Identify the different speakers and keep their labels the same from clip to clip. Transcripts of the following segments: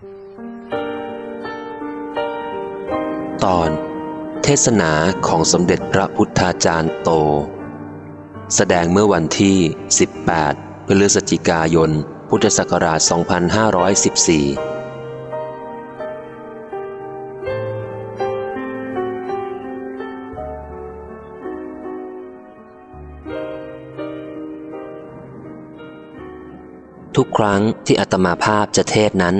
Speaker 1: ตอนเทศนาของสมเด็จพระพุทธาจารย์โต แสดงเมื่อวันที่ 18 พฤศจิกายน พุทธศักราช 2514ทุกครั้งที่อาตมาภาพจะเทศนั้น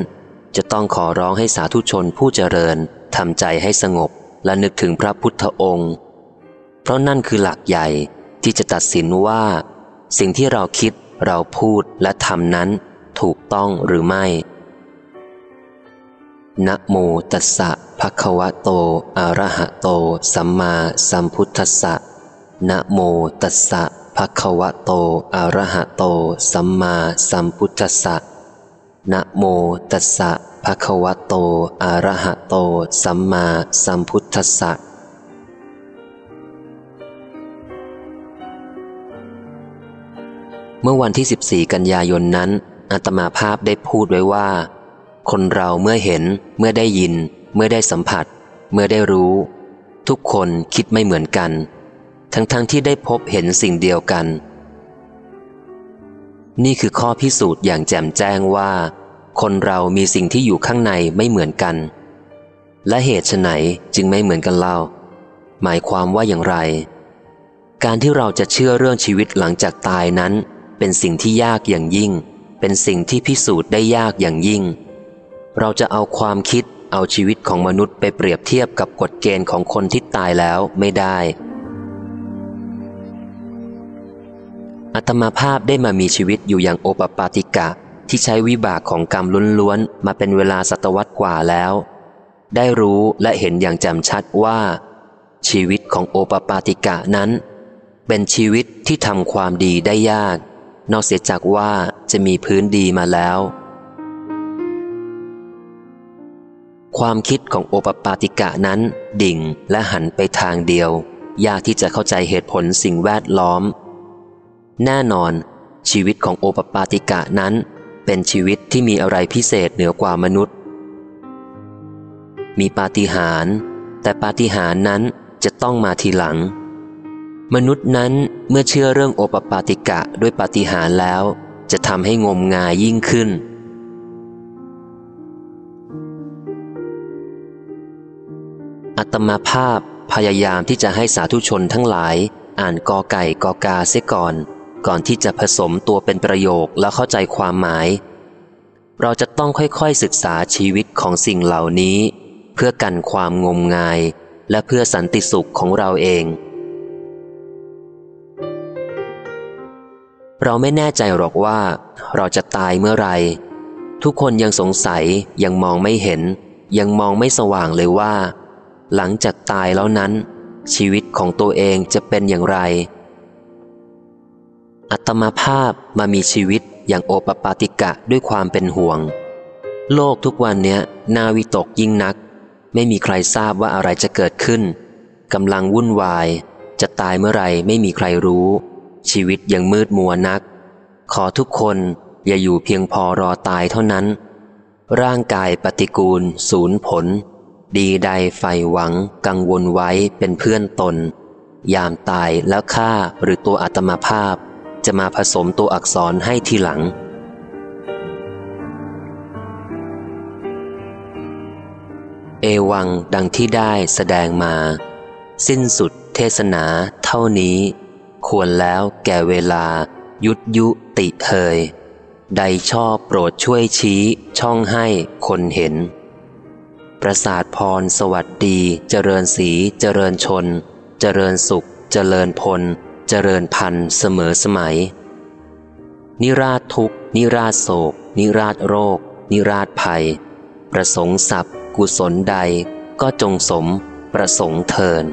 Speaker 1: จะต้องขอร้องให้สาธุชนผู้เจริญทำใจให้สงบและนึกถึงพระพุทธองค์ เพราะนั่นคือหลักใหญ่ที่จะตัดสินว่า สิ่งที่เราคิดเราพูดและทำนั้นถูกต้องหรือไม่นะโมตัสสะภะคะวะโต อะระหะโต สัมมาสัมพุทธัสสะนะโมตัสสะภะคะวะโต อะระหะโต สัมมาสัมพุทธัสสะนะโมตัสสะ ภควะโต อะระหะโต สัมมาสัมพุทธัสสะเมื่อวันที่ 14 กันยายนนั้นอาตมาภาพได้พูดไว้ว่า คนเราเมื่อเห็น เมื่อได้ยิน เมื่อได้สัมผัส เมื่อได้รู้ ทุกคนคิดไม่เหมือนกัน ทั้งๆทที่ได้พบเห็นสิ่งเดียวกัน นี่คือข้อพิสูจน์อย่างแจ่มแจ้งว่า คนเรามีสิ่งที่อยู่ข้างในไม่เหมือนกัน และเหตุไฉนจึงไม่เหมือนกันเล่า หมายความว่าอย่างไร การที่เราจะเชื่อเรื่องชีวิตหลังจากตายนั้น เป็นสิ่งที่ยากอย่างยิ่ง เป็นสิ่งที่พิสูจน์ได้ยากอย่างยิ่ง เราจะเอาความคิดเอาชีวิตของมนุษย์ไปเปรียบเทียบกับกฎเกณฑ์ของคนที่ตายแล้วไม่ได้อัตมาภาพได้มามีชีวิตอยู่อย่างโอปปาติกะ ที่ใช้วิบากของกรรมล้วนๆมาเป็นเวลาศตวรรษกว่าแล้ว ได้รู้และเห็นอย่างแจ่มชัดว่า ชีวิตของโอปปาติกะนั้น เป็นชีวิตที่ทำความดีได้ยาก นอกเสียจากว่าจะมีพื้นดีมาแล้ว ความคิดของโอปปาติกะนั้นดิ่งและหันไปทางเดียว ยากที่จะเข้าใจเหตุผลสิ่งแวดล้อม แน่นอนชีวิตของโอปปาติกะนั้น เป็นชีวิตที่มีอะไรพิเศษเหนือกว่ามนุษย์ มีปาฏิหาริย์แต่ปาฏิหาริย์นั้นจะต้องมาทีหลัง มนุษย์นั้นเมื่อเชื่อเรื่องโอปปาติกะด้วยปาฏิหาริย์แล้ว จะทำให้งมงายยิ่งขึ้น อัตมาภาพพยายามที่จะให้สาธุชนทั้งหลายอ่านกอไก่กอกาเสียก่อน ก่อนที่จะผสมตัวเป็นประโยคและเข้าใจความหมาย เราจะต้องค่อยๆศึกษาชีวิตของสิ่งเหล่านี้ เพื่อกันความงมงาย และเพื่อสันติสุขของเราเอง เราไม่แน่ใจหรอกว่า เราจะตายเมื่อไรทุกคนยังสงสัยยังมองไม่เห็น ยังมองไม่สว่างเลยว่า หลังจากตายแล้วนั้น ชีวิตของตัวเองจะเป็นอย่างไร อัตมาภาพมามีชีวิตอย่างโอปปาติกะด้วยความเป็นห่วง โลกทุกวันเนี้ยนาวิตกยิ่งนัก ไม่มีใครทราบว่าอะไรจะเกิดขึ้นกำลังวุ่นวาย จะตายเมื่อไรไม่มีใครรู้ ชีวิตยังมืดมัวนัก ขอทุกคนอย่าอยู่เพียงพอรอตายเท่านั้น ร่างกายปฏิกูล ศูนย์ผล ดีใดใฝ่หวัง กังวลไว้เป็นเพื่อนตน ยามตายแล้วฆ่าหรือตัวอัตมาภาพ จะมาผสมตัวอักษรให้ทีหลัง เอวังดังที่ได้แสดงมา สิ้นสุดเทศนาเท่านี้ ควรแล้วแก่เวลา ยุดยุติเฮยใดชอบโปรดช่วยชี้ช่องให้คนเห็น ประสาทพรสวัสดี เจริญสีเจริญชน เจริญสุข เจริญพล เจริญพันธ์เสมอสมัย นิราชทุกนิราชโศก นิราชโรค นิราชภัย ประสงค์สัพกุศลใดก็จงสมประสงค์เทิน